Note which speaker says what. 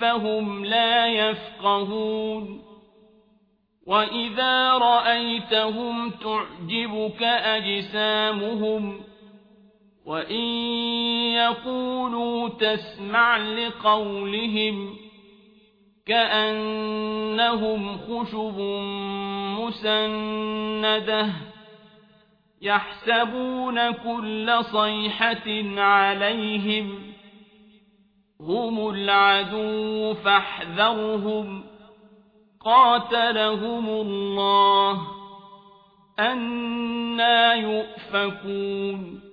Speaker 1: فهم لا يفقهون وإذا رأيتهم تعجبك أجسامهم وإن يقولوا تسمع لقولهم كأنهم خشب مسندة يحسبون كل صيحة عليهم هم العدو فاحذرهم قاتلهم الله أنا يؤفكون